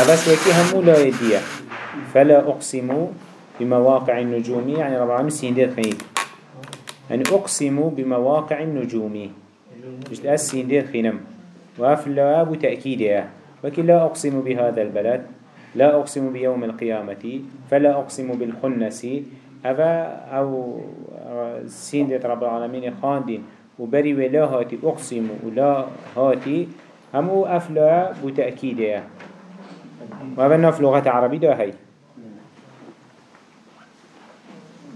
فبس وكي همو لا يديه فلا أقسم بمواقع النجوم. يعني رب العالمين سيندير خينيد يعني أقسم بمواقع النجوم. مش الأس سيندير خينم. وأفلا أبو تأكيدها وكي لا أقسم بهذا البلد. لا أقسم بيوم القيامة. فلا أقسم بالخنس. أفا أو سيندة رب العالمين خاندين. وبري ولا هاتي أقسم ولا هاتي. همو أفلا بتأكيدها وهذا نف لغة عربية ده هاي.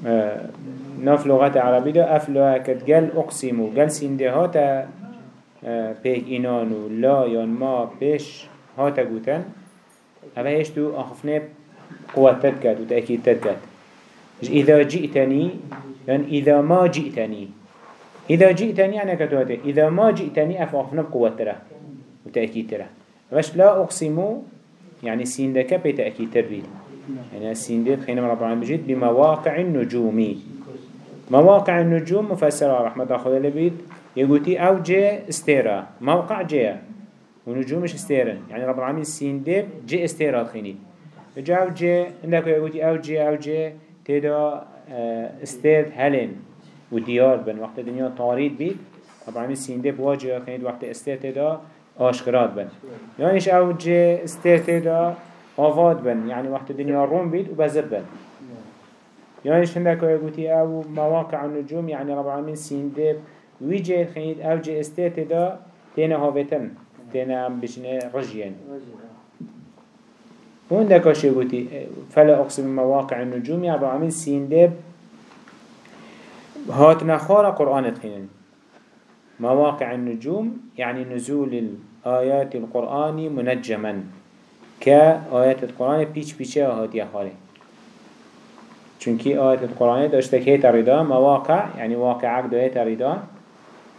آه، نف لغة عربية ده أفلا كتقال أقسم قال سيندة هاتا بيك إنانو لا يان ما بيش هاتا قوتن هيش تو أخفنا قوة تدكت وتأكيد تدكت إذا جئتني يعني إذا ما جئتني إذا جئتني أنا كتوته إذا ما جئتني أفأخفنا بقوة ترى وتأكيد ترى بس لا أقسم يعني سين دكا بتأكيد تربي يعني السين ديت خينا رب العالمين بجد بمواقع النجوم مواقع النجوم مفسرة رحمة الله خذ لبيت يقولي أو جي استيرا موقع جي ونجوم مش استيرا يعني رب العالمين سين ديب جي استيرا خيني جاو جي عندك يقولي أو جي أو جي تدا آه، استير هلين وديار بن. وقت الدنيا طاريد بيت رب العالمين سين ديب واجه خيني وقت استير تدا آشكرات بن. إيش أو جي استير تدا آفاد بن. يعني وقت الدنيا روم بيت وبزر بن. يعني إيش عندك يقولي أو مواقع النجوم يعني رب العالمين سين ديب ويجي خيد أو جي استير تدا تينا هافتن تينا بشنه رجيان وين ده كاشي قلتي فلا أقسم مواقع النجوم يا أبو عمين سين ديب هاتنا خارة قرآن تخينن مواقع النجوم يعني نزول الآيات القرآن منجما. كآيات القرآن بيش بيشة هاتي خاري چونكي آيات القرآن داشتك هيت ردا مواقع يعني واقع دو ردا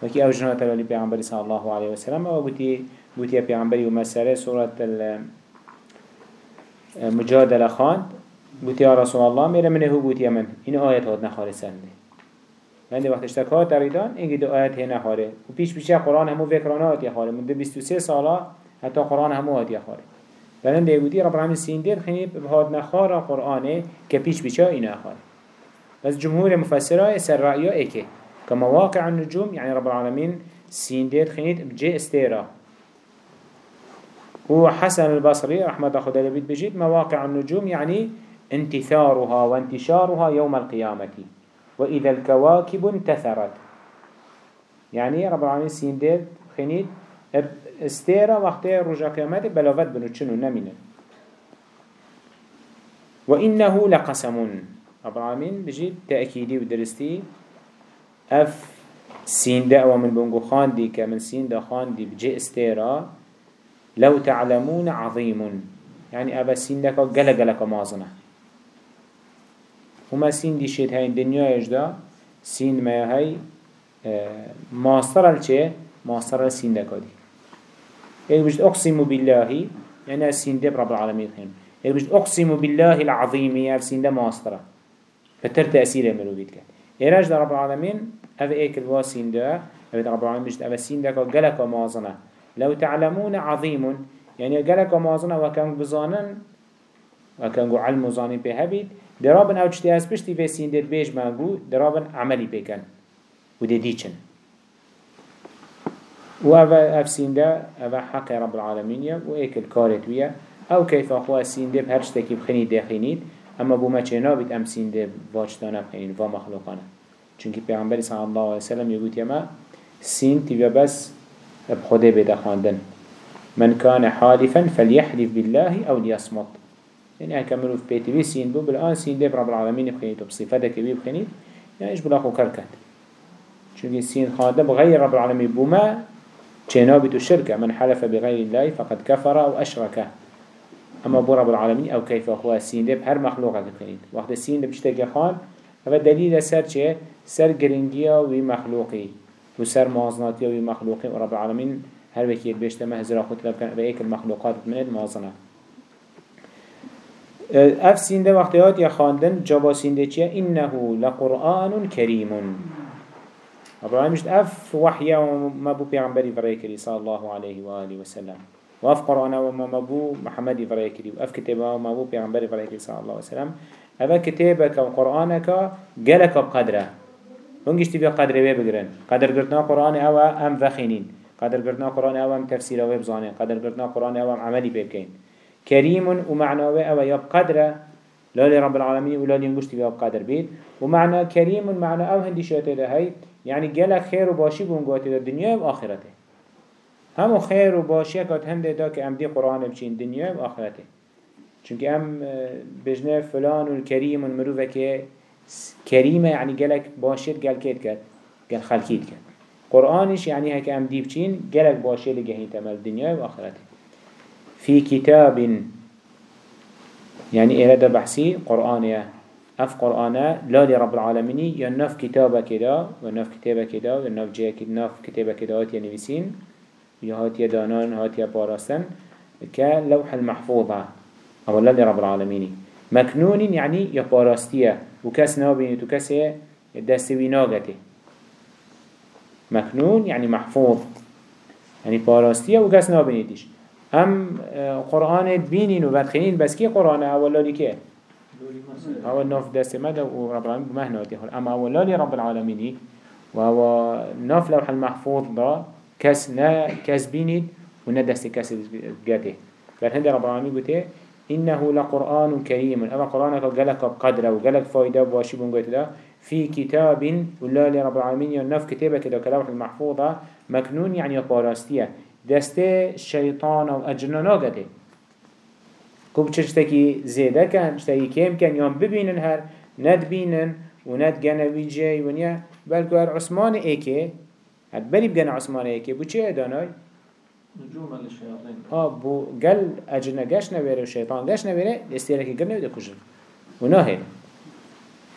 وكي أو جنات الولي بيعنبري صلى الله عليه وسلم أو بتي بتي بيعنبري ومسارة سورة مجادلة خان بوتي يا رسول الله ميرا منه بوتي من. إن آيات هات نخاري سنده عندي وقت اشتكات تريدان إنجي دو آيات هنا خاري وبيش بيشا قرآن همو فكرانا هات يخاري منذ 23 سالة حتى قرآن همو يخاري لأن دي بوتي رب العالمين سيندير خنيب بهاد نخارا قرآن كبيش بيشا إنا أخاري بس جمهور مفسرة سر رأيه إيكي كمواقع النجوم يعني رب العالمين سيندير خنيب بجي استيرا حسن البصري رحمة خدا لبيت بجيت مواقع النجوم يعني انتثارها وانتشارها يوم القيامة وإذا الكواكب انتثرت. يعني رب العالمين سيندير خنيد استيرا وقت رجا قيامته بلاغت بنوچنو نمينة. وإنه لقسم رب العالمين بجيت تأكيدي ودرستي. أف سيندا ومن بونغو خان دي كمن سيندا خان دي بجي استيرا. لو تعلمون عظيم. يعني أبا سين دكا قلق قلق مازنة. وما سين دي شيت هاي الدنيا يجدا سين ما هاي ماستر الچه ماستر السين دكا دي يعني بجد أقسم بالله يعني السين دي رب العالمين خيم يعني بجد أقسم بالله العظيم يعني السين ده ماسترة فتر تأثير يملو بيتك إيراج رب العالمين أفا إيك الواسين ده أفا رب العالمين بجد أفا سين دكا قلق مازنة لو تعلمون عظيم يعني قالك ومازنا وكان بزانن وكان علم وزانين به هبيد درابن أو چتي از پشتی سين در بيج مانگو درابن عملي بكن وده ديچن و اف سين ده اف حق رب العالمين يا و ايك الكارت ويا أو كيف اخوة سين ده بهرشتكي بخني داخينيد اما بو ما چنا بيت ام سين ده واجتانا بخنين و مخلوقانا چونكي پیغمبر صلى الله عليه وسلم يقول يما سين تبا بس بخده بدا خاندن من كان حالفا فليحلف بالله أو ليصمت يعني هكا مروف بيتي. بي سين بو بالآن سين دي برب العالمين بخينيت وبصفتك بي بخينيت. يعني إيش بلاخو كركت؟ چونك سين خانده بغير رب العالمين بما جنابت الشركة من حلف بغير الله فقد كفر أو أشرك أما بو رب العالمين أو كيف أخوة سين دي بهر مخلوقة بخينيت. وقت السين دي بشتاك خان هذا دليل سر چه؟ سر گرنگيا ومخلوقي وسر موازناتي ومخلوقي ورب العالمين هر وكي بيشت ما هزرا خود لبكن بأيك المخلوقات من الموازنة اف سينده وقتيات يا خاندن جابا سينده چيه إنه لقرآن كريم رب العالمين مشت اف وحيا وما بو پیغمبري فريكري صلى الله عليه وآله وسلم وأف قرآن وما مبو محمد فرأي كري وأف كتابه وما مبو بيغمبر فرأي كري صلى الله عليه وسلم أفا كتابك وقرآنك جلك بقدره هنگش تبيا قدر وي بگرن. قدر قرتنا قرآن أو ام فخينين قدر قرتنا قرآن أو ام تفسير أو بزانين قدر قرتنا قرآن أو ام عملي بيبكين كريم ومعنى أو يب قدره لا لرب العالمين ولا لينگوش تبيا بقدر بيت. ومعنى كريم معنى أو هندي شاته ده هاي. يعني جلك خير وباشي بونگواتي ده دنيا وآخرته. همو خير وباشي كات هنده دا که ام دي قرآن بچين دنيا وآخرته چونك ام بجنه فلان والكريم والمروفة که كريمة يعني قالك باشر قال كيت كات قال خلقيت كات قرآنش يعني هكا ام ديبچين قالك باشر لقهين تمال الدنيا وآخرته في كتاب يعني إرادة بحثي؟ قرآنية أف قرآن لا لرب العالمين ينف كتابة كدا ونف كتابة كدا ونف جاء نف كتابة كدا هاتي نفسين يهاتي دانان هاتي باراستن كلوح المحفوظة أو لا لرب العالمين. مكنون يعني يباراستية وكاس نابينيت وكاس دستوي ناغته مكنون يعني محفوظ. يعني باراستية وكاس نابينيتش هم آه، قرآن بينين وبدخنين بس كي قرآن أولا لكي أول ناف دست مدى ورب العالمين بمهناتي أما أولا لرب العالمين وهو ناف لوح المحفوظ دا. كاس نا كاس بينيت ونا دست كاس جاته فالهند رب العالمين قلت إنه لقرآن كريم أما قرآنك قالك بقدره وقالك فايدة بواشي بنقوت ده في كتاب ولا لرب العالمين ينف كتابة كده كلوح المحفوظة مكنون يعني باراستية دسته الشيطان أو أجنانا قده كوب تشتكي زيادة كان تشتكي كيم كان يوم ببينن هر ند بينن وند جنبي جاي ونيا بلكو هر عثمان ايكي هد بلي بجن عثمان ايكي بو چه اداناي نجوما للشياطين آه بو قل اجنا قاش نبيره الشيطان قاش نبيره استيركي قرنه وده كجن وناهي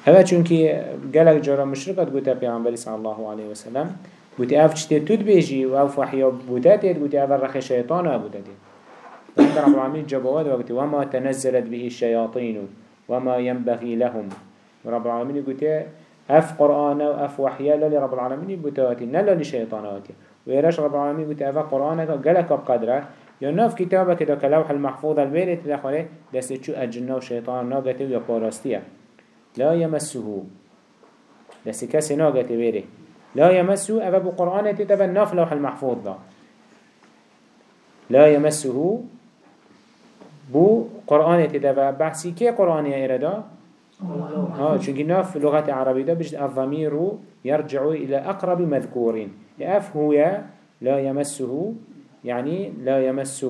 هذا چونكي قالك جرى مشرقت قوتا بيعنبالي صلى الله عليه وسلم قوتي آف چتي تود بيجي واف وحيا بوتاتي قوتي آف الرخي شيطان بوتاتي وعند رب العالمين جبوات وقت وما تنزلت به الشياطين وما ينبغي لهم. ورب العالمين قوتي آف قرآن واف وحيا للي رب العالمين بوتاتي نلا لشيطاناتي ويراش رب العالمين قلت أفا قرآنك قلك بقدره يا ناف كتابك دا كلوح المحفوظ البيرت دخله دست شو أجنة وشيطان ناقته ويا باراستيا لا يمسه دست كسي ناقته بيره لا يمسه أفا بقرآن تتبع ناف لوح المحفوظ دا لا يمسه بو قرآن تتبع بحثي كي قرآن يا إردا آه چونكي ناف لغة عربية دا بجد الضمير يرجع إلى أقرب مذكور. لأف هو لا يمسه يعني لا يمس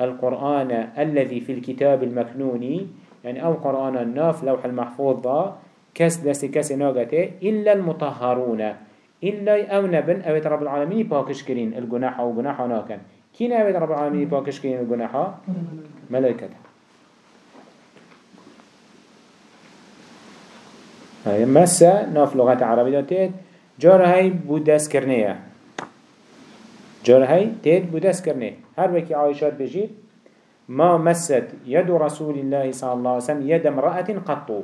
القرآن الذي في الكتاب المكنوني يعني أو قرآن الناف لوح المحفوظ ضا كس دست كس ناقته إلا المطهرون. إلا أو نبن أو رب العالمين باكش كرين الجناح أو جناح ناكن. كين أو رب العالمين باكش كرين الجناح ملائكة هاي مسا ناف لغة عربية تيت. جار هاي بود دست کرنه جار هاي تيت بود دست کرنه هر وكي عايشات بجيت. ما مست يد رسول الله صلى الله عليه وسلم يد امرأة قطو.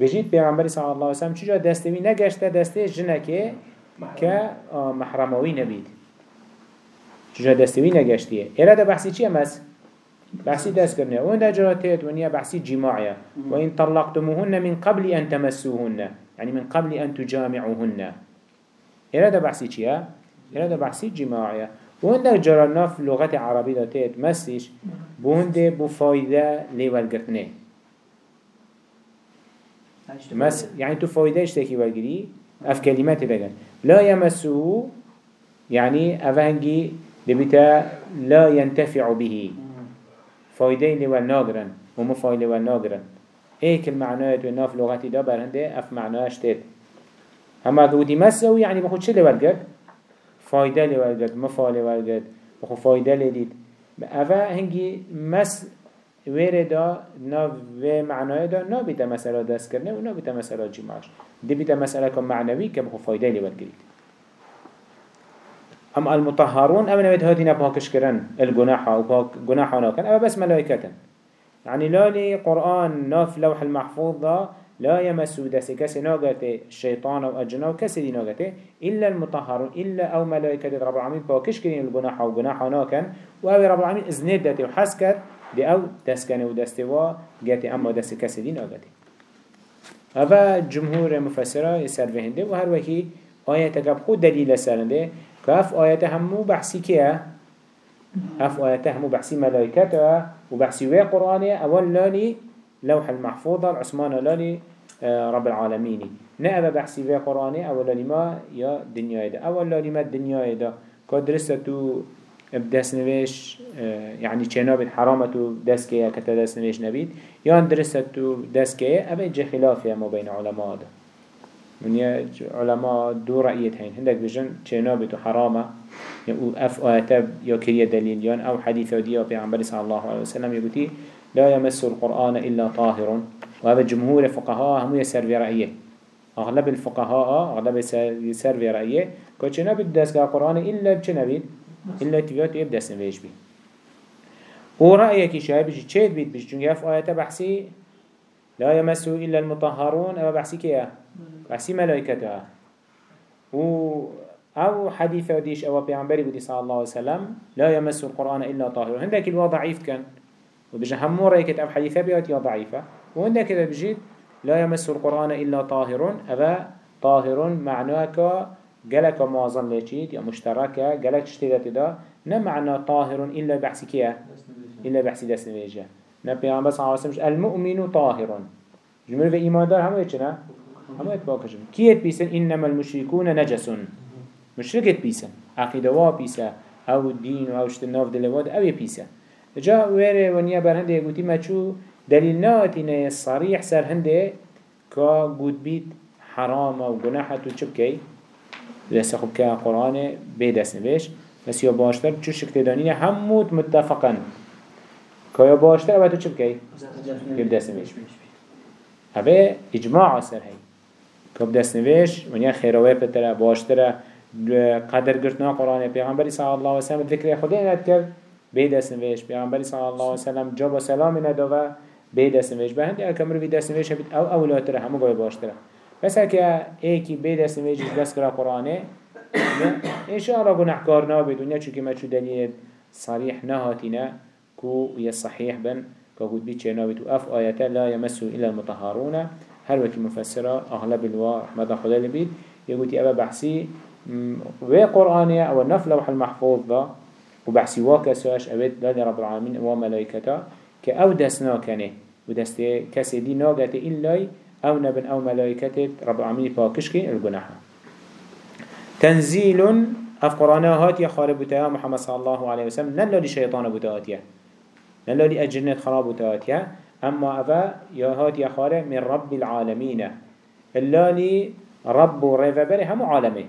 بجيت بيغمبر صلى الله عليه وسلم چجا دستوي نگشت دسته جنكه که محرموي نبيد چجا دستوي نگشتيه اراده بحثي چيه مس؟ بحثي دست کرنه. وين ده جراتيت ونيا بحثي جماعية وإن طلقتموهن من قبل أن تمسوهن. يعني من قبل أن تجامعوهن. إرادة بحثي چيا؟ إرادة بحثي جماعية وهندك جرالنا في لغة عربية تيت مسيش بوهنده بفايدة ليوالقرتنه مس يعني تو فايدة اشتكي والقري اف كلمات بگن. لا يمسه يعني افهنجي لبتا لا ينتفع به. فايدة لوالناقرن ومفايدة لوالناقرن ايك المعنويات والناف لغتي دا برهنده اف معنوهاش تيت هما قودي مسو يعني بخود چه لولگد فايدة لولگد مفا لولگد بخود فايدة لديد اوه هنگي مس ویره دا نا و معنای دا نا بیتا مسئله دست کرنه و نا بیتا مسئله جمعش. دی بیتا مسئله کم معنوی که بخو فایده لی برگرید اما المطهرون امنا بيت هاتينا باكش كرن الجناح أو باك جناح ناكن اما بس ملائكة يعني لالي قرآن ناف لوح المحفوظ دا لا يمسو دست كسي ناغته الشيطان أو اجنا وكسي دي ناغته إلا المطهرون إلا أو ملائكة رب العالمين باكش كرين الجناح أو جناح ناكن وأو رب العالمين إذنه دته وحسكت دي أو دسكنه ودستوا جاتي أما دست كسي دي ناغته هذا جمهور مفسره يسر فهنده وهر وكي آية تقب خود دليل سرنده كاف آية همو بحثي كيه اف آية همو بحثي ملائكته وبحثي وي قرآنه أول لاني لوح المحفوظ العثمان لاني رب العالمين نأبا بحثي قرآنه أول لاني ما يا دنيا ده أول لاني ما الدنيا ده كدرسة تو بدس نویش يعني چناب حرامة تو دست که کتا دست نویش نبید یا درست تو دست که اوه جه خلافه ما بین علماء ده من علماء دو رأيت هين هندك بجن چناب تو حرامه أو اف آياته يا كريه دليل يان أو حديث وديا بيعنبر صلى الله عليه وسلم يقولي لا يمس القرآن إلا طاهر. وهذا جمهور فقهاء هم يسر في رأيه أغلب الفقهاء أغلب يسر في رأيه كوچنا بدس القرآن إلا بچنا إلا تبيات يبدأ سنويش بي. ورأيك شاي بيجي تشيد بيت بيجي چونك في آيات بحثي لا يمسه إلا المطهرون أما بحثي كيا؟ بحثي ملائكتها و أو حديث وديش أو بيعنبري بدي صلى الله عليه وسلم لا يمس القرآن إلا طاهر. هندك الوا ضعيف كان. وبيجي همو رأيكت أو حديثة بيات يا ضعيفة. وهندك إذا بجيت لا يمس القرآن إلا طاهر أبا طاهر معناك جلك موازن لچيت يا مشتركة جلك اشتدت دا؟ نمعنى طاهر إلا بحث كيا إلا بحث دست نيجا نبي عم بس عاصمش المؤمن طاهر جمل في إيمان دار هم يتشنا هم يتباكشون كيت بيسن إنما المشركون نجس مشركت بيسن عقيدة وا بيسا أو الدين أو اشتناف دلوات أو يبيسا جاء ويري ونيا برهنده يقولي ما شو دليل ناتنا الصريح سر هنده كا قد بيت حرام أو جناحة وشبكي لسه خب که قرآن بیدست نویش بس یا باشتر چو شکل دانینه هموت متفقا. که یا باشتر اوه تو چه بکی؟ بیدست نویش اوه إجماع سر هی که بدست نویش ونیا خیروه پتره باشتره قدر گرتنا قرآن پیغمبری صلی الله علیه وسلم ذکر خدا ند کرد. بیدست نویش پیغمبری صلی الله علیه وسلم جاب و سلام نداوه بیدست نویش به هندی اکمرو بیدست نویش بید أو اولاتره همو گوی باشتره. بس هكا ايكي بيدس نميجي بس كرا قرآنه إن شاء الله گناهكار نابد ونیا چونکه ما چو دلیل صريح نهاتنا كو صحيح بن كقول بيت شيء نابد وأف آياته لا يمسه إلا المطهرون هر وقت مفسرة أغلب الوا رحمة خدا لبيد يقول أبا بحسي و قرآنه أو النفل لوح المحفوظ ذا وبحسي واكا سواش أبد لدي رب العالمين وملائكته كأو دسنا كنه ودسته كسي دي ناقته إلا أو نبن أو ملائكته رب العالمين باكشكي الجناح تنزيل اف قرآنه هات يا خارب بتاعه محمد صلى الله عليه وسلم. نلا لشيطان بتاعتيه نلا لأجنة خراب بتاعتيه أما أفا يا هات يا خارب من رب العالمين. اللي رب ريفبري هم عالمه.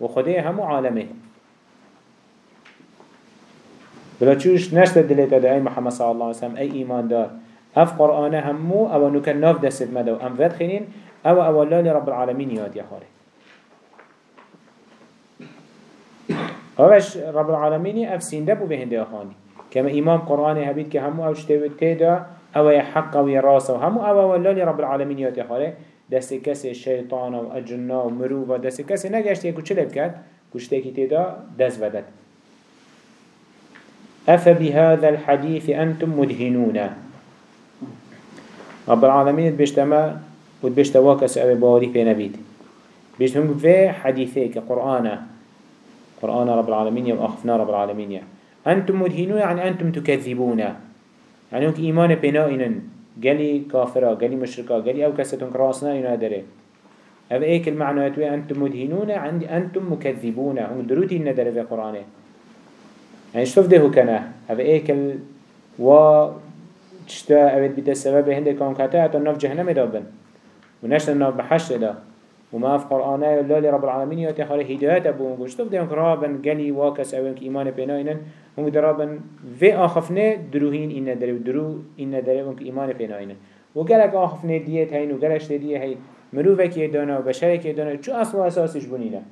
وخديه هم عالمه. بلا تشوش نشت دلتا دا أي محمد صلى الله عليه وسلم. أي إيمان دار. اف قرآن همو أو نوكا ناف دست مدو ام فد خينين أو اولا لرب العالمين ياد يا خاري آوش رب العالمين اف سينده بو بهنده خاني كما امام قرآن هبيت كهمو أو شتوت تيدا أو يحق أو يراس همو أو اولا لرب العالمين ياد يا خاري دست کسی شیطان و اجنا و مرو و دست کسی نگشت یکو چه لب کرد؟ کشته کی تیدا دست بدد أفبهذا الحديث أنتم مدهنون. رب العالمين بيشتما وتبيشتا واكس أبي باري في نبيد بيشتهم في حديثي كقرآن قرآن رب العالمين يوم أخفنا رب العالمين. يا أنتم مدهنون يعني أنتم تكذبون. يعني هنك إيمان بنائنا قالي كافرة قالي مشركة قالي أو كستون كراسنا ينادره هذا إيك المعنى يتوي أنتم مدهنون عندي أنتم مكذبون. هم دروتي الندر في القرآن يعني شوف ده كنا؟ هذا ال و تشتا اوید بیت سبب هنده کام کتا حتی ناف جهنم دابن و نشتا ناف بحشت دا وما في قرآنه الله رب العالمين يأتي خاله هداية أبو ونقول شتوف ديهم رابن قلي واكس أو إنك إيمان بيناينن هم درابن في آخفنه دروهين إن درو درو إن درو إنك إيمان بيناينن وقالك آخفنه ديت هين وقالش ديت هين مروفك يدانا وبشرك يدانا شو أصل أساسش بنينا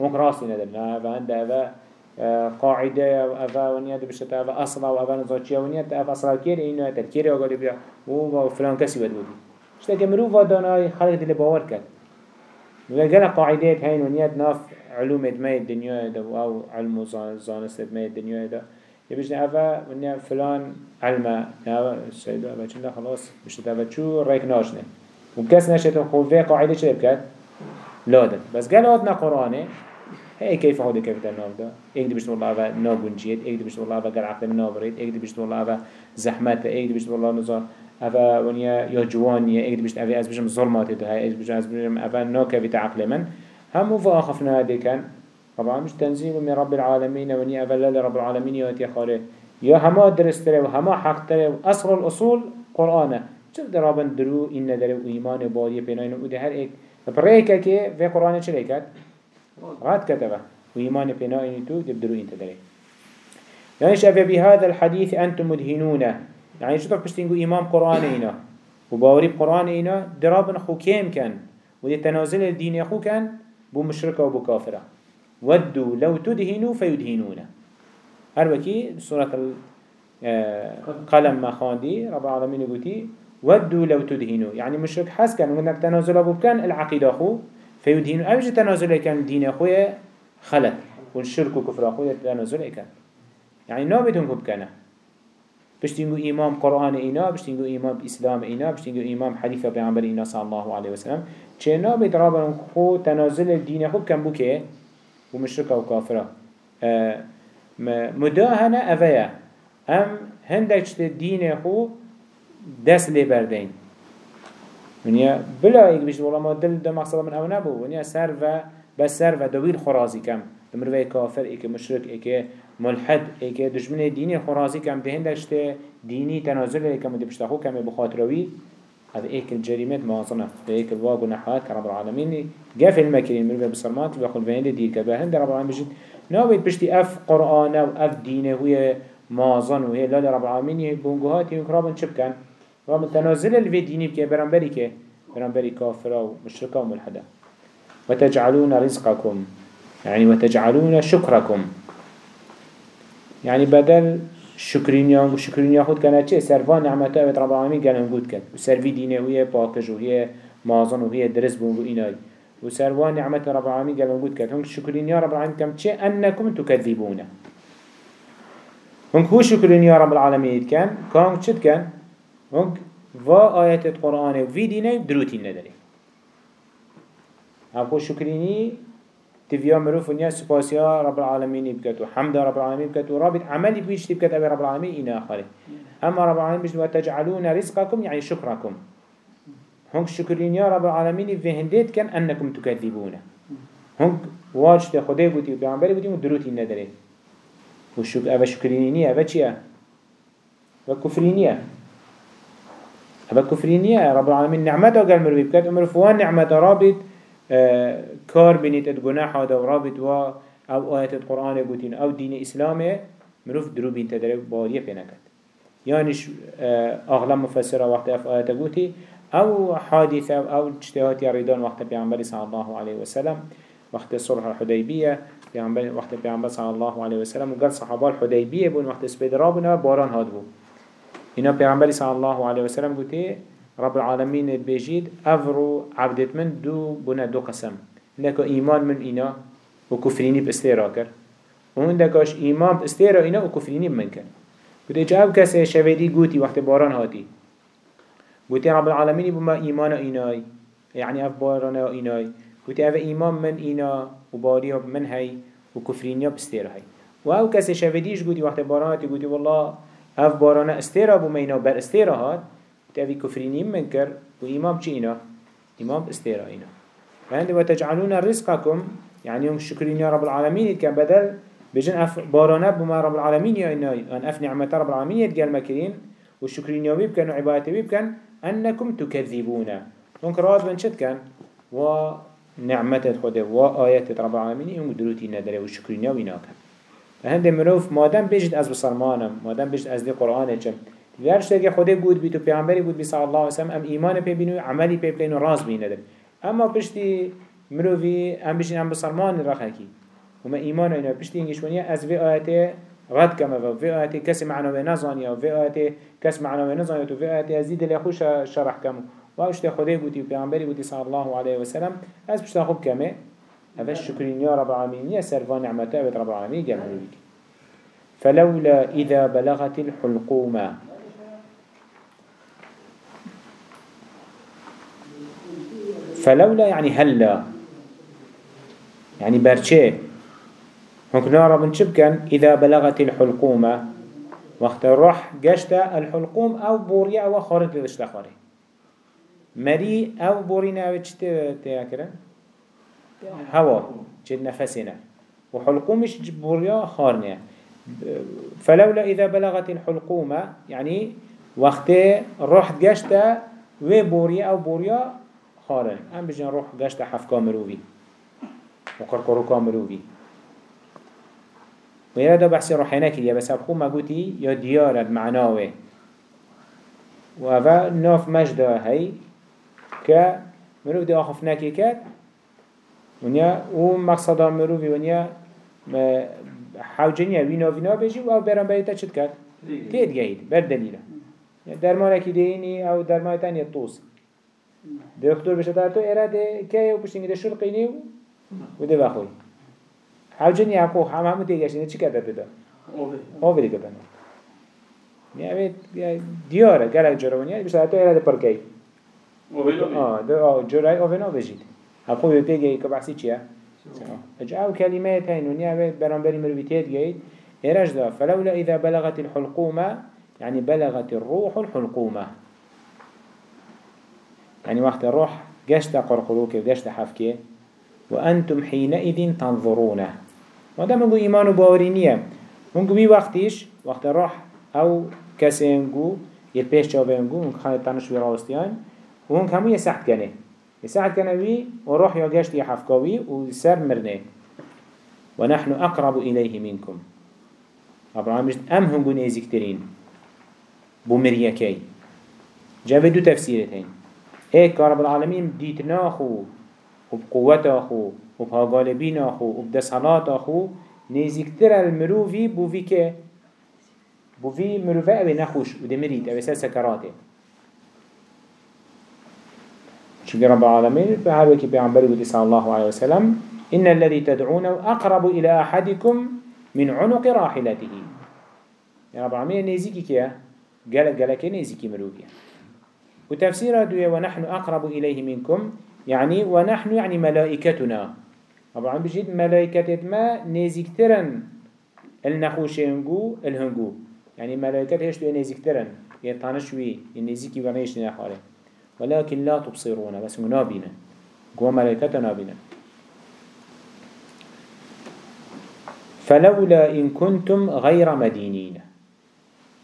ممكن راسي ندرنا فعند أبا قاعدة أفا ونيات بشتا أفا أصلا وأفا نزاتشيا ونيات أفا أصلا كير إنه تذكير وقال بيا؟ وفلان كسي بدودي اشتاك مروفا داناي خلق دل باور كد وقال قاعدات هين ونياد ناف علوم ادماء الدنيا دا آو علم زانست ادماء الدنيا دا يبيش أفا ونيا فلان علم نا السيد أفا چنده خلاص. بشت أفا شو ريك ناشنه وكاس نشت خوفه قاعدة چه بكت لادن بس قال هاتنا قرآنه. هي كيف هذا كيف تنام ده إيه دي بيشتغل الله على ناقونجيت إيه دي بيشتغل الله على قرعة من نابريت إيه دي بيشتغل الله زحمته إيه دي بيشتغل الله نزار. أفا ونيا يا جوانية إيه دي بيشت أفا أز بيشم ظلمات ده هاي أز بيشم أز بيشم أفا ناك في تعقل من. هم وفاخفنا هذا كان طبعا مش تنزيل من رب العالمين ونيا أفا لا رب العالمين يا خاله يا هما درست له وهما حق له وأصل الأصول قرآنه. شو درابن درو إن درو إيمان باري بينين وده هر إيه بريكا كي في قرآن شو ليكات غاد كتبه. وإيمان بنائن تو تبدلوا إنت داري يعني شاف بهذا الحديث أنتم مدهنون. يعني شو طب بشتنقوا إمام قرآن إنا وباوري بقرآن إنا درابن خو كيم كان؟ ودي تنازل الدين أخو كان؟ بو مشركة وبو كافرة. ودوا لو تدهنوا فيدهنون. هربكي سورة القلم آه، ما خاندي رب العالمين قلتي ودوا لو تدهنوا. يعني مشرك حس كان وإنك تنازل أبو كان العقيدة أخو فيدهنوا أوجه تنازل كان الدين أخوه خلت والشرك وكفر أخوه تنازل كان يعني نابدهم بكنا بشتينجو إمام قرآن إنا بشتينجو إمام إسلام إنا بشتينجو إمام حديث بيعمر إنا صلى الله عليه وسلم. چه نابد رابن خو تنازل الدين خو كم بكي ومشركة وكافرة آه مداهنة أفيا أم هندك الدين خو دس لي بردين ونیا بلا ایک بیشت والله ما دل دم مقصد من أو نبو ونیا سر و بس سر و دویل خرازی کم. دمروی کافر ایک مشرک ایک ملحد ایک دشمن دینی خرازی کم. ده هندشت دینی تنازل ایکم ده بشتاخو کم بخاطروی هذا ايك الجريمات معظمة ايك الواقع نحوات كرب العالمين جاء في المكرين من بسرمات ويقول فين دي كبه هند رب العالمين بجد ناويت بشتي اف قرآن واف دينه هو معظم وهي لا رب العالمين بونجوهات يمكرابن شبكان رام التنازل اللي ديني بكي برانبري كي برانبري كافرة ومشركة وملحدة وتجعلون رزقكم يعني وتجعلون شكركم. يعني بدل شكرين يوم وشكرين ياخد كانت چه سرفان نعمته رب العالمين قال نقول كان وسرفي دينه وهي باكج وهي مازن وهي درس بونغو إناي وسروان نعمة رب العالمين قال نقول كان هم شكرين يا رب العالمين كم چه أنكم تكذبون هم هو شكرين يا رب العالمين كان كان چت كان هنگ و آیت قرآن و وی دینه دروتی نداره هم خوش شکرینی تفيا مروف ونيا سپاسيا رب العالمين بكت وحمد رب العالمين بكت ورابط عملي بيش تبكت أبي رب العالمين إنا آخره أما رب العالمين بيش وتجعلون رزقكم يعني شكركم هنك شكرين يا رب العالمين في هنديت كان أنكم تكذبون هنك واجت خده بوتي وبيعنبري بوتي ودروتي ندره وشك أبا شكرينية أبا چيا وكفرينية هبا كفرينية رب العالمين نعمته قال مروي بكات أمر فوان نعمة رابط كار بنيت الجناح هذا ورابط و أو آيات القرآن قوتين أو دين إسلامه مروف دروبين تدرب بارية بينكت يعني أغلب مفسرة وقت أف آيات قوتي أو حادثة أو اجتهاد ريدان وقت بيعنبري صلى الله عليه وسلم وقت صلح الحديبية وقت بيعنبري صلى الله عليه وسلم وقال صحابة الحديبية بون وقت سبيدرابنا باران هادبو هنا پیغمبری صلی الله علیه وسلم گوته رب العالمین بيجيد أفرو عبدت من دو بنا دو قسم. هندك ایمان من اینا و کفرینی بستيرا کر و هندكاش ایمان بستيرا اینا و کفرینی من کر گوته جاب کسی شویدی گوتی وقت باران هاتی گوته رب العالمین بما ایمان اینای يعني أف باران اینای گوته أف ایمان من اینا و باری من هی و کفرینی بستيرا هی و أو کسی شویدیش گوتی وقت باران هاتی گوتی والله اف بارانا استيرا بو مينا بر استيرا هاد تأوي كفرينين من كر و إمام چه إنا؟ إمام استيرا إنا فهند وتجعلون رزقكم يعني يوم شكرين يا رب العالمين كان بدل بجن اف بارانا بما رب العالمين يا إنا أن اف نعمة رب العالمين يتقال مكرين والشكرين يا بيبكن وعبادة بيبكن أنكم تكذبون دونك راد من شد كان و نعمة خده و آيات رب العالمين يوم دروتي ندري والشكرين يا وينا كان هند مروف مادام بيجد از بسرمانم مادام بيجد از دی قرآن چم دیگر شده که خود گود بی تو پیامبری گود بی صلی الله علیه و سلم ام ایمان پی بینو عملی پی بینو راز بینه در اما پشتی مروفی ام بيجد ام بسرمان رخکی و ما ایمان اینا پشتی اینگشونی از وی آیت غد كما و في آيات كس معنا ونزانيا و في آيات كس معنا ونزانيا و في آيات يزيد لخوش شرح كم و اشت خدای بودی و پیامبری بودی صلی الله علیه و سلم از پشت خوب کمه هذا الشكرين يا رب العالمين. يا سرفان نعمته رب العالمين. جمعه فلولا إذا بلغت الحلقومة فلولا يعني هلا. يعني برشي هكنا رب شبكن إذا بلغت الحلقومة وقت الروح قشت الحلقوم أو بوريا أو خارج للاشتخاري مري أو بورينا أو تشتي هوا جد نفسنا وحلقومش بوريا خارنيا فلولا إذا بلغت الحلقومة يعني وقت روح قشت وبوريا أو بوريا خارن ام بجن روح قشت حفكا مروفي وقرقروكا مروفي ويا دا بحثي روحينك يا بس أبخو ما قوتي يا ديارة معناوه وهذا ناف مجده هاي ك مروف دي آخف ناكي كات ونیا و مقصد مروفی ونیا حوجنیا وینا وینا بجی و أو برام بریتا چد کرد؟ تید گهید بر دلیله درمانه که دینی أو درمانه تانی توس. دکتر بشه در تو اراده که و پشتینگی ده شلقینی و ده بخوی حوجنیا اکو هم همو تیگشینه چی کرده بده؟ آوه. دیگه بنا يعني ديارة قالك جرونيا بس هاتو إلى البركي. آه ده جرای آوه بجید. هفو يتيجي كبحثي چيا اج أو كلمات هاي نونيا برانبري مروفيتيت جيد إيراج ده فلولا إذا بلغت الحلقومة يعني بلغت الروح الحلقومة يعني وقت الروح جشت قرقروك وجشت حفكي وأنتم حينئذ تنظرون وده منقو إيمان باورينية منقو بي وقتيش وقت الروح أو كسي انقو يلبيش جاوه انقو منقو خاني تانش وراستيان وهنك همو يسحت كنه يساعد كنوي وروح يجشت يحفكوي وسر مرنه ونحن أقرب إليه منكم. أبراهيم مش أم هم بني زكترين؟ بمريكي جاب دو تفسيرتين. هيك رب العالمين ديتنا أخو وبقوة أخو وبهاغالبين أخو. وبدسالات أخو نزيكتر المروفي بوفي كي بوفي مروفي أبي نخوش ودي مريد أبي سكراته شكرا رب العالمين فهل وكي بيعنبري ودي صلى الله عليه وسلم إن الذي تدعونه أقرب إلى أحدكم من عنق راحلته. يا رب العالمين نيزيكي كيا قالك قالك نيزيكي مروكيا وتفسير دوية ونحن أقرب إليه منكم يعني ونحن يعني ملائكتنا رب العالمين بجد ملائكة ما نيزيكترن النخوشينجو الهنجو يعني ملائكة هيش دوية نيزيكترن يطانشوي النيزيكي ونيش نخاره ولكن لا تبصرون بس نابين قوة ملائكة نابين فلولا إن كنتم غير مدينين.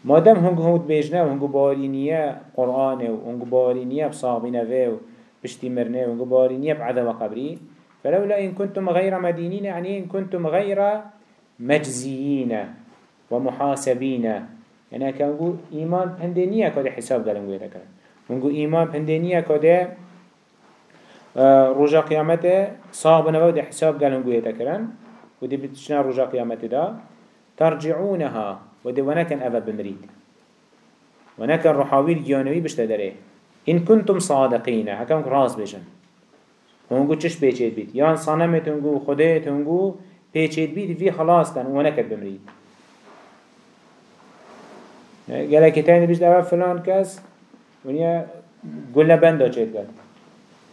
ما دام هنگو هود بيجنا وهنگو بارينية قرآن وهنگو بارينية بصابنا و بشتي مرنا وهنگو بارينية بعذاب قبري. فلولا إن كنتم غير مدينين يعني إن كنتم غير مجزيين ومحاسبين. يعني كان إيمان هندينية كده حساب قالوا ويدا ونگو ایمان پندینیه کده رجا قیامت صاحب نبود حساب قال هنگو يتكرن ودي بتشنا رجا قيامت دا. ترجعونها. ودي ونكن أبا بمريد ونكن رحاويل جيانوي بشتدره إن كنتم صادقين هكذا راس بيشن هنگو چش بيچيد بيت يان صنمت هنگو خديت هنگو بيچيد بيت في خلاص تن ونكن بمريد قال كتاني بيشت أبا فلان كاس ونیا گل بند چه کرد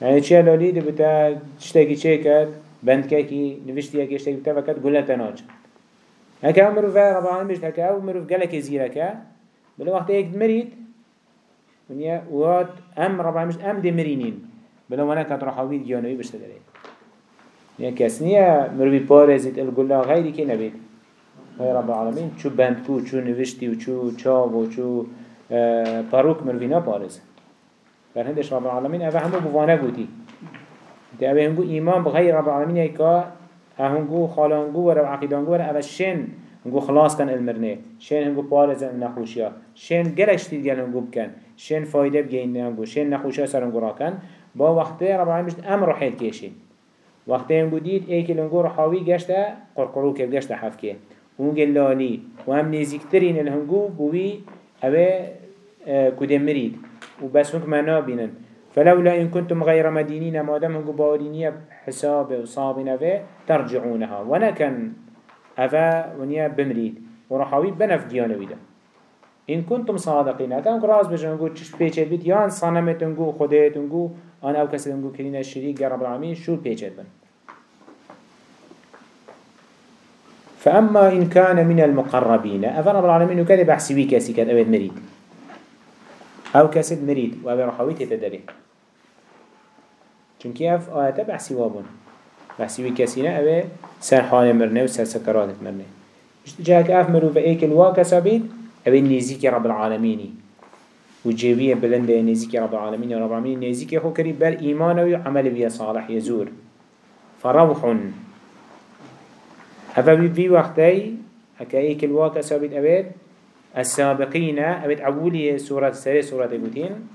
یعنی چه لالی دی بتا چتاکی چه کرد بند که کی نوشتی یکی چتاکی بتا وقت گل تناج هکه امرو و رب العالمین بيشت هکه أو مرو گله که زیره که بله وقت یک مرید ونیا وقت ام رب العالمین ام دی مرینین بله وأنا کت رحاوی دیانوی بشت داره یا کس نیه مروی پارزید الگلا غیری که نبید های رب العالمین چو بند کو چو نوشتی و چو چاو و چو پروک مروینا پارز بر هندش رب العالمین اوه همو بوانه گوتی ده اوه هنگو ایمان بغیر رب العالمین ایکا هنگو خالانگو و رو عقیدانگو و اوه شن هنگو خلاص کن المرنه شن هنگو پارز نخوشیا. شن گلش تید گل هنگو بکن. شن فایده بگین هنگو. شن نخوشیا سر هنگو راکن با وقتی رب العالمین بشت أمر حیل کشید وقتی هنگو دید ایکی لنگو رحاوی گشته قرقرو که گشته حفکه. هنگو لالی و هم نزیکترین الهنگو بوی اوه آه، کده مرید و بس هنگ منا بینن فلولا إن كنتم غير مدينين ما دام هنگو باورينية بحساب وصابنا في ترجعونها. ونكن أفا ونيا بمريد. ورحاوي بنف ديانة ويدا. إن كنتم صادقين أكام راز بجنگو چش بيچت بيت يان صنمتنگو خديتنگو أنا أو كسلنگو كرين الشريك رب العالمين شو بيچت بن. فأما إن كان من المقربين أفا رب العالمين وكذا بحسي بي كاسي كاد أبد مريد أو كاسد مريد وأبي رحاوي تتدري چونك أف آياته بحسي وابون بحسي بي كاسينا أبي سر حال مرنه وسر سكرات مرنه. جاك أف مرو فإيك الواكسا بيد أبي نيزيك رب العالمين. وجيبية بلنده نيزيك رب العالمين رب العالمين نيزيك خو كريب بل إيمان وعمل بيا صالح يزور. فروح هفا في وقتي هكا ايك الواقع سابت أبيت. السابقين أبيت أولي سورة سري سورة قوتين.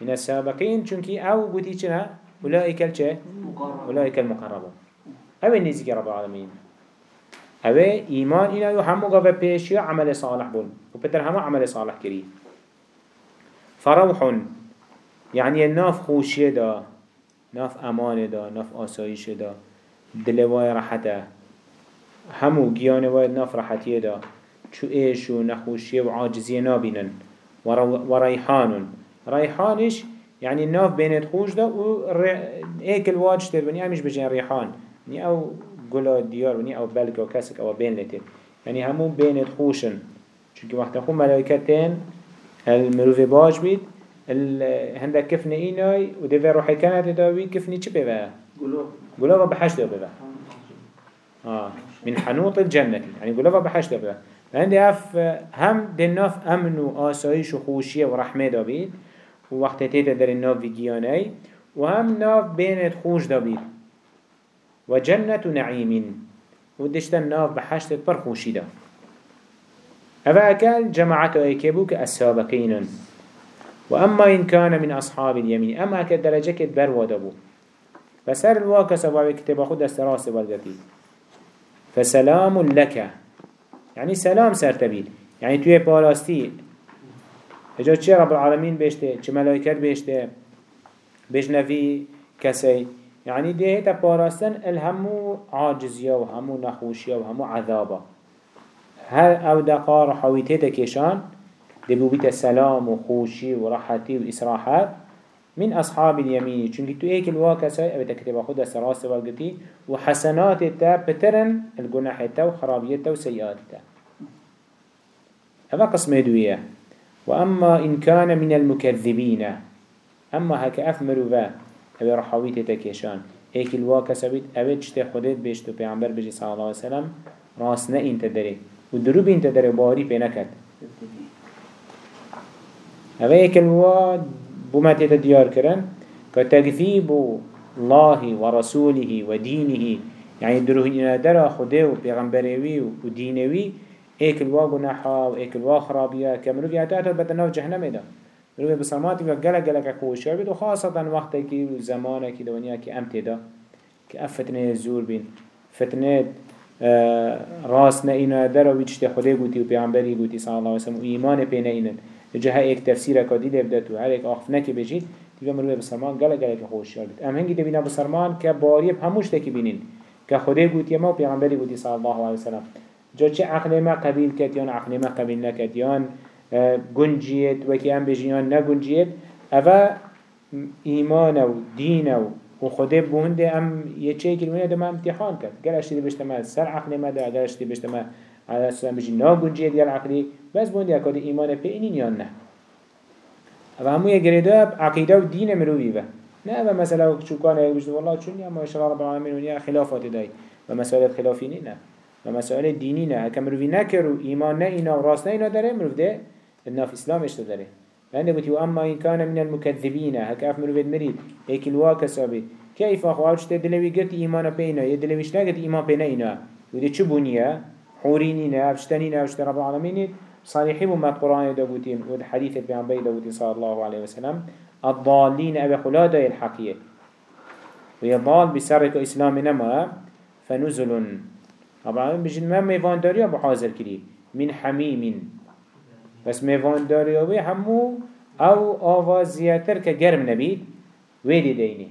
من السابقين چونكي أو قوتي چنا أولئك الچه؟ أولئك المقربون. أبي نزيك رب العالمين. أبي إيمان إنا يو همو قفا بيشي عمل صالح بون. وبتر همو عمل صالح كري. فروح. يعني الناف خوشي دا ناف أمان دا ناف آسايش دا. دلواي راحتة. همو گیانه باید ناف راحتیه دا چو ایش و نخوشیه و عاجزیه نابینن. و ریحانون ریحانش يعني ناف بينت خوش دا و ايك الواج تر بني امش بجين ريحان ني أو قلا ديار وني أو بلك أو كسك أو بين لتر يعني همو بينت خوشن چونك وقت اخو ملايكتين المروف باج بيت هندك كفن ايناي و دفع روحي كانت داوي كفني چه بيبا قلا بحشت بيبا آه. من حنوط الجنة. يعني يقول لفا بحشت بدا عندي أف هم دناف أمن و آسایش و خوشیه و رحمه دابید. و وقت تیتا در الناف ویگیانه و هم ناف بینت خوش دابید. و جنت نعیم و دشت الناف بحشت پر خوشی دا. أفا أكل جماعة أيكبوك السابقين وأما إن كان من أصحاب اليمين أما أكل درجة كتبر ودبو فسر الواقع سبب كتب خود استراس والدتي فسلام لك. يعني سلام سرتبيل يعني توي باراستي اجا چه رب العالمين بيشته چه ملائكات بيشته بيشنا في كسي يعني ده هتا باراستن الهمو عاجزيا وهمو نخوشيا وهمو عذابا. هل أو دقا رحويته تكيشان ده بيت سلام وخوشي وراحتي وإسراحات من أصحاب اليمين. چونك تو ايك ساي أبي تكتب خود سراس والقتي وحسنات تا بترن الجناح تا وخرابية تا وسيئات تا. هذا قسم دوية وأما إن كان من المكذبين أما هكا أفمروا ذا أبي رحاويت تكيشان ايك الواقع سبيت أبي تشتي خودت بيشتو بيعنبر بجي صلى الله عليه وسلم راسنا انت داري ودروب انت داري باري بينكت هذا ايك الواقع بما تيتا ديار كرن كتكذيب الله ورسوله ودينه. يعني دروهنا درا خده وبيغمبروي ودينوي إيك الوا گناحا و إيك الوا خرابيا كمرو في عتاتا بتناو جهنم دا مروي بسلاماتي وقلا قلا كخوشا بيد وخاصة وقتا كي وزمانا كي دونيا كي امتي دا كي افتنه الزور بين. فتنة آه راسنا اينا درا ويجتي خده قوتي وبيغمبري قوتي صلى الله عليه وسلم وإيمان بينا اينا جه ایک تفسیر کدی لبدت و هر ایک آخف نکی بجید دیگه مروی بسرمان گله گله که خوش یاد ام هنگی دبینا بسرمان که باریب هموش تکی بینین که خدای گوتی ما و پیغمبری صلی الله علیه وسلم جا چه عقل ما قبیل کد یا عقل ما قبیل نکد یا گنجیت و که ام بجیان نگنجیت اوه ایمان و دین و و خدا بونده ام یه چه کلمه دم امتحان کرد گلش دی بشتم سر عقل ما ده گلش دی بشتم على السلام بجي ناگونجه دیال عقلی بس بوند یکاد ایمان پینین یا نه. و همو یه گریده عقیده و دین مروی به نه و مثلا چوکان یک بجد والله چون یا ما شرع رب العالمین و یا خلافات دای. و مسائل خلافی نه. و مسائل دینی نه. که مروی نکر و ایمان نه اینا و راست نه اینا داره مروی ده الناف اسلامش داره. لأنه قلت أما إن كان من المكذبين هكا أف مروفيد مريد هيك الواقع سابي كيف أخو؟ أوش تدلوي قلت إيمان بينا يدلويش نقلت إيمان بينا ودي چو بنيا حورينين أفشتنين أفشت رب العالمين صالحين بما القرآن داوتين والحديث عن بي داوتين صلى الله عليه وسلم الضالين أبي خلادة الحقية. ويضال بسرك إسلام نما فنزل. العالمين بجن ما ميفان داريا بحاضر كري من حميم. بس ميفان داريا همو أو آواز زياتر كجرم نبيد ويدي ديني.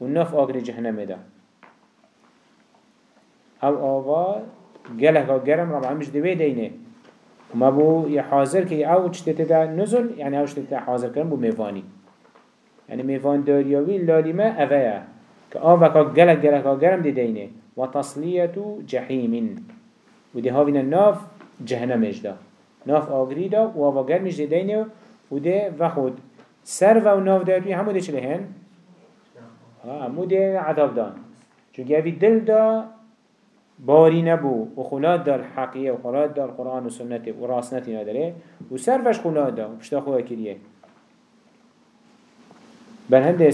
والنف آقر جهنم دا أو آوا گلک گرم رب العالمين مش دوي ديني. ما بو يحاضر كي أو دا نزل يعني أو چتت حاضر كرم بو ميواني يعني ميوان داريوي لالما اويا كآوا كا گلک گلک گرم دي ديني وتصلية جحيم ودي هاوين الناف جهنم اجدا. ناف آگری دا و آوا گرمش دي ديني وده وخود سر و ناف داروي همو ده چله هن؟ همو ده عذاب دان. چونکه اوی دل دا باری نبو و خلاد دار و خلاد دار قرآن و سنت و راسنتی نداره و سرفش خلاد دا و پشتا خواه کریه. بل هنده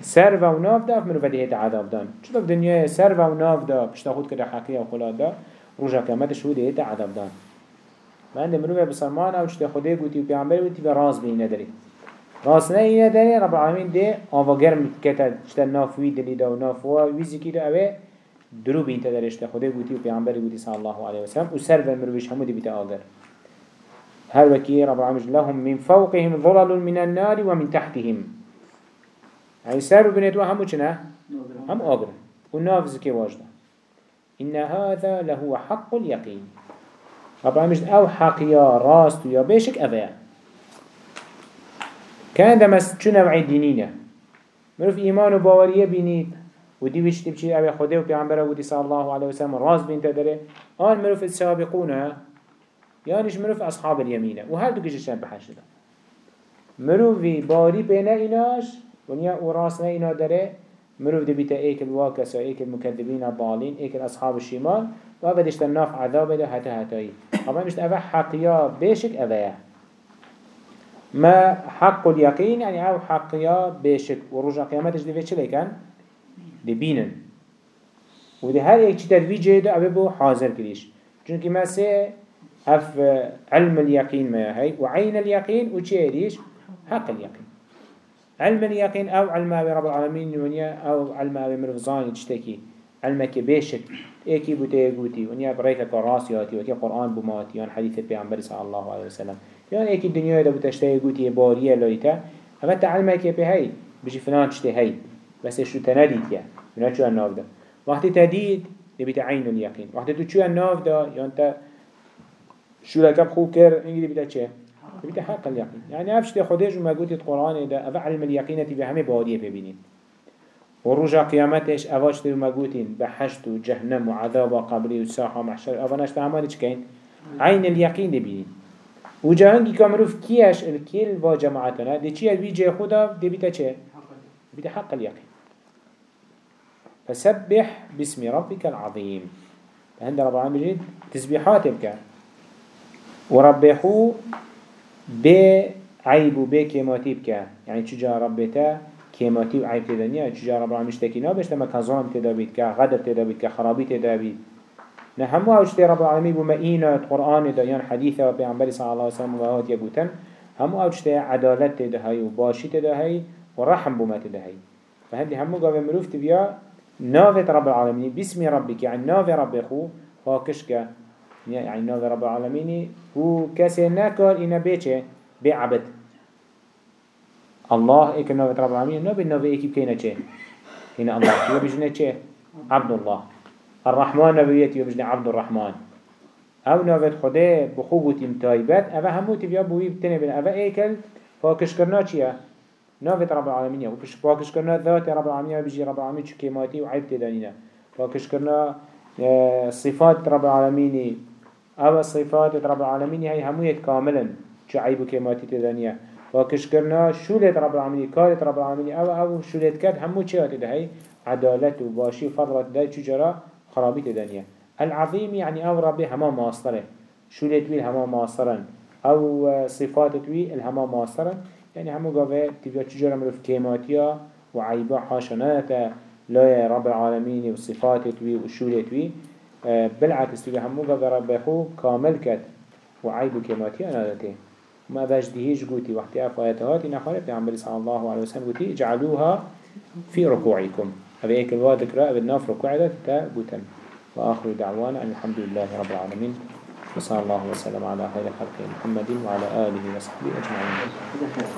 سر و ناف دا منو فدیه عذاب دان. چطور دنیا سر و ناف دا پشتا خود کرده حقیه و خلاد دا روژا کمتش هو دیه عذاب دان. ما هنده منو بسرمان آو چطور خوده گوتی و پیامبر گوتی و راز بینه داری راز نه اینه داری رب العالمین ده آوا گرم کتا چطور نافوی دلی دا و نافوا ویزی که دا درو بین تدرشته خدا گوتی و پیامبر گوتی صلی الله علیه و سلم و سر و مرویش همو دی بیت آگر هر وکی رب العالمین لهم من فوقهم ظلل من النار و من تحتهم. يعني سر و بنتو همو چنه هم آگر و نافذ که واجده. إن هذا لهو حق اليقين رب العالمين أو حق يا راست يا بيشك أبيا كان دمس چو نوعي دينينه مروف إيمان و باوريه بينيد و دی وشتی بچی اوی خوده و پیغمبره و دی صلی الله علیه وسلم راز بین تدره آن مروف السابقونه یعنیش مروف اصحاب الیمینه و هر دو کششن بحشت ده مروفی باری بینه ایناش ونیا و راس نه اینا داره. مروف دی بیتا ایک الواکس و ایک المکذبین الضالین ایک اصحاب الشمال و اوه دشت الناف عذاب ده حتی حتایی. اما مشت اوه حقیا بشک اوه ما حق اليقين يعني أو حقيا بشك ورجع قيامتش دي في چلي كان دبینن. و ده هر یک چی در وی جیده اوه بو حاضر کریش. چونکه ما سه اف علم اليقين ما هي وعين اليقين و چی ایدیش حق اليقين علم اليقين أو علم رب العالمين ونیا أو علم اوه مرفزانی چتکی علمك بيشك ايكي بوتي قوتي ونيا بريكا كراسياتي وكي قرآن بماتي يان حديث البيعنبري صلى الله عليه وسلم يان ايكي الدنيا دا بتشتهي قوتي بارية لويتا اما تعلمك بهي بجي فلان تشتهي بس شو تناديت يا من شو الناف ده وقت تديد دبيت عين اليقين وقت تو شو الناف ده انت شو لك بخو كر انجي دبيت چه؟ حق اليقين يعني افش ده خديش وما قلت القرآن ده افع علم اليقين تبي همه بادية ببينين ورجع قيامتش اواش ده ما قلتين بحشت وجهنم وعذاب وقبري وساحة محشر. افناش تعمل كين عين اليقين دبينين وجهنگی کامروف کیش؟ الکل و جماعتنا؟ دی چی الوی جه خدا؟ دی بیتا چه؟ بیتا حق اليقين فسبح باسم ربك العظيم. عند رب العالمين؟ تسبيحات بك وربحو بعيب وبكيماتي بك يعني تجا ربتا كيماتي وعيب تدنيا تجا رب العالمين اشتكينا باش لما كظلم تدابيت كغدر تدابيت كخرابي تدابيت نحمو اوشتي رب العالمين بمئينة قرآن دا يعني حديثة وبيعنبري صلى الله عليه وسلم وهات يقوتن همو اوشتي عدالت تدهي وباشي تدهي ورحم بما تدهي فهندي همو قاوة مروف تبيا نافت رب العالمين باسم ربك يعني ناف رب خو فاكشك يعني ناف رب العالمين هو كسي ناكر إنا بيچه بعبد. الله إيك نافت رب العالمين ناف ناف إيكي بكينا چه هنا الله يو بجنة چه عبد الله. الرحمن نبيت يو بجنة عبد الرحمن. أو نافت خده بخوبو تيم تايبت اوه همو تبيا بوي بتنه بنا اوه ايكل فاكش کرنا نافت رب العالمين وبش باكش كرنا ذات رب العالمين بيجي رب العالمين شو كيماتي وعيب تدانينا باكش كرنا آه، صفات رب العالمين أو صفات رب العالمين هي هموية كاملا شو عيب وكيماتي تدانيا باكش كرنا شولت رب العالمين كارت رب العالمين أو أو شولت كاد همو شيء تدهي عدالة وباشي فضلة ده شو جرا؟ خرابي تدانيا العظيم يعني أو ربي هما ماصره شولت ويل هما ماصرا أو صفات توي الهما ماصرا يعني همو قوة تبقى تجارة مروف كيماتيا وعيبا حاشناتا لا رب العالمين وصفاتت وي وشولت وي آه، بالعكس تبقى همو قوة رب يخو كامل كت وعيب كيماتيا نادته ما باش دهيش قوتي وقت أفايتهاتي نخالف عن صلى الله عليه وسلم قوتي اجعلوها في ركوعكم هذا ايك الواد ذكرى بالناف ركوع تا قوتن وآخر دعوانا أن الحمد لله رب العالمين وصلى الله وسلم على خير خلقه محمد وعلى آله وصحبه أجمعين